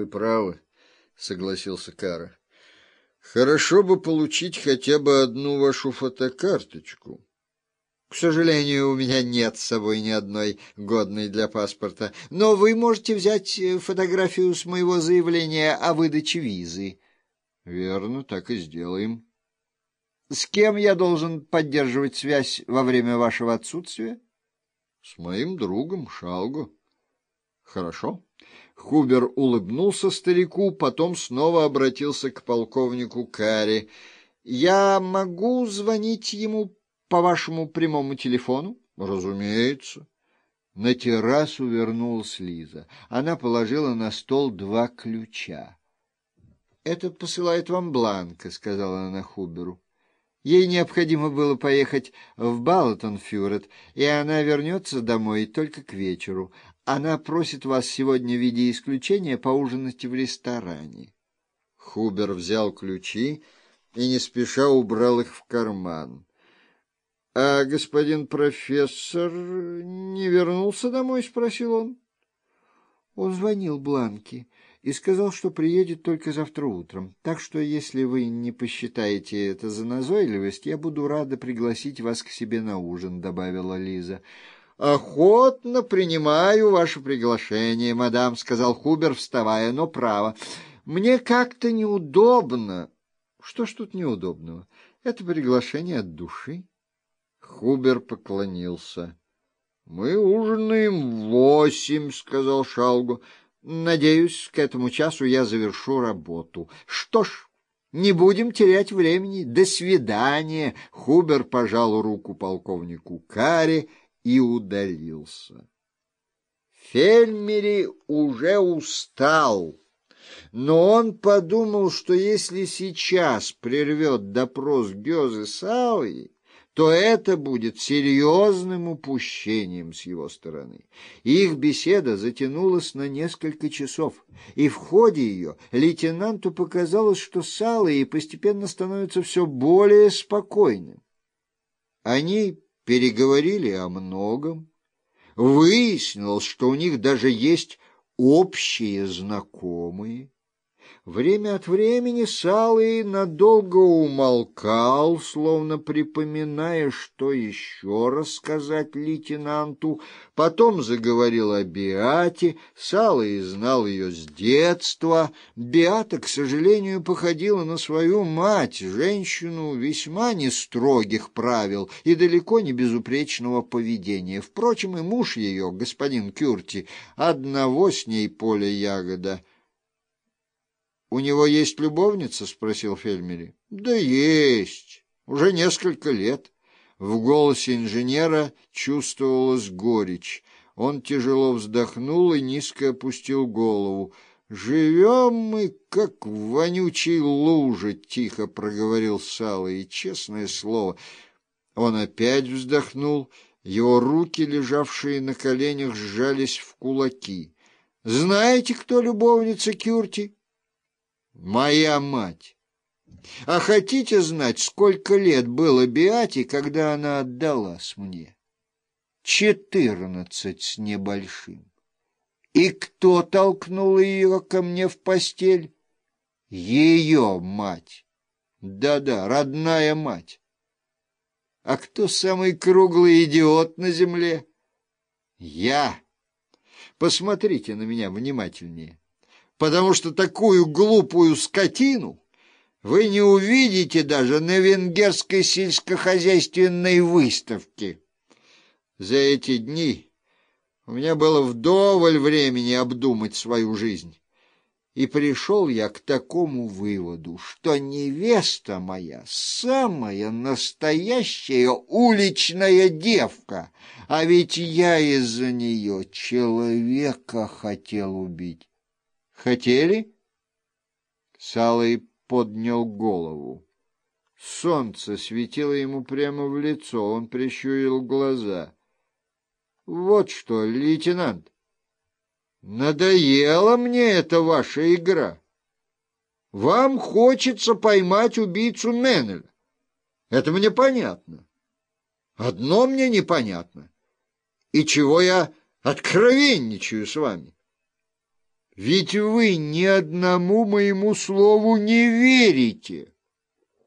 Вы правы, согласился Кара. Хорошо бы получить хотя бы одну вашу фотокарточку. К сожалению, у меня нет с собой ни одной годной для паспорта, но вы можете взять э, фотографию с моего заявления о выдаче визы. Верно, так и сделаем. С кем я должен поддерживать связь во время вашего отсутствия? С моим другом Шалго. Хорошо. Хубер улыбнулся старику, потом снова обратился к полковнику Карри. «Я могу звонить ему по вашему прямому телефону? Разумеется. На террасу вернулась Лиза. Она положила на стол два ключа. «Это посылает вам Бланка», — сказала она Хуберу. Ей необходимо было поехать в Балатон-Фюрет, и она вернется домой только к вечеру. Она просит вас сегодня в виде исключения поужинать в ресторане. Хубер взял ключи и не спеша убрал их в карман. — А господин профессор не вернулся домой? — спросил он. Он звонил Бланке и сказал, что приедет только завтра утром. Так что, если вы не посчитаете это за назойливость, я буду рада пригласить вас к себе на ужин, — добавила Лиза. — Охотно принимаю ваше приглашение, мадам, — сказал Хубер, вставая, — но право. Мне как-то неудобно. Что ж тут неудобного? Это приглашение от души. Хубер поклонился. — Мы ужинаем в восемь, — сказал Шалгу. — Надеюсь, к этому часу я завершу работу. Что ж, не будем терять времени. До свидания. Хубер пожал руку полковнику Карри и удалился. Фельмери уже устал. Но он подумал, что если сейчас прервет допрос Гёзы Сауи, то это будет серьезным упущением с его стороны. Их беседа затянулась на несколько часов, и в ходе ее лейтенанту показалось, что Салый постепенно становится все более спокойным. Они переговорили о многом. Выяснилось, что у них даже есть общие знакомые. Время от времени Салый надолго умолкал, словно припоминая, что еще рассказать лейтенанту. Потом заговорил о Биате. Салый знал ее с детства. Биата, к сожалению, походила на свою мать, женщину весьма не строгих правил и далеко не безупречного поведения. Впрочем, и муж ее, господин Кюрти, одного с ней поля ягода — «У него есть любовница?» — спросил Фельмери. «Да есть. Уже несколько лет». В голосе инженера чувствовалась горечь. Он тяжело вздохнул и низко опустил голову. «Живем мы, как в вонючей луже», — тихо проговорил Сало, и, честное слово, он опять вздохнул, его руки, лежавшие на коленях, сжались в кулаки. «Знаете, кто любовница Кюрти?» Моя мать. А хотите знать, сколько лет было Биате, когда она отдалась мне? Четырнадцать с небольшим. И кто толкнул ее ко мне в постель? Ее мать. Да-да, родная мать. А кто самый круглый идиот на земле? Я. Посмотрите на меня внимательнее потому что такую глупую скотину вы не увидите даже на венгерской сельскохозяйственной выставке. За эти дни у меня было вдоволь времени обдумать свою жизнь. И пришел я к такому выводу, что невеста моя самая настоящая уличная девка, а ведь я из-за нее человека хотел убить. Хотели? Салый поднял голову. Солнце светило ему прямо в лицо, он прищурил глаза. Вот что, лейтенант, надоела мне эта ваша игра. Вам хочется поймать убийцу Меннеля. Это мне понятно. Одно мне непонятно. И чего я откровенничаю с вами? Ведь вы ни одному моему слову не верите.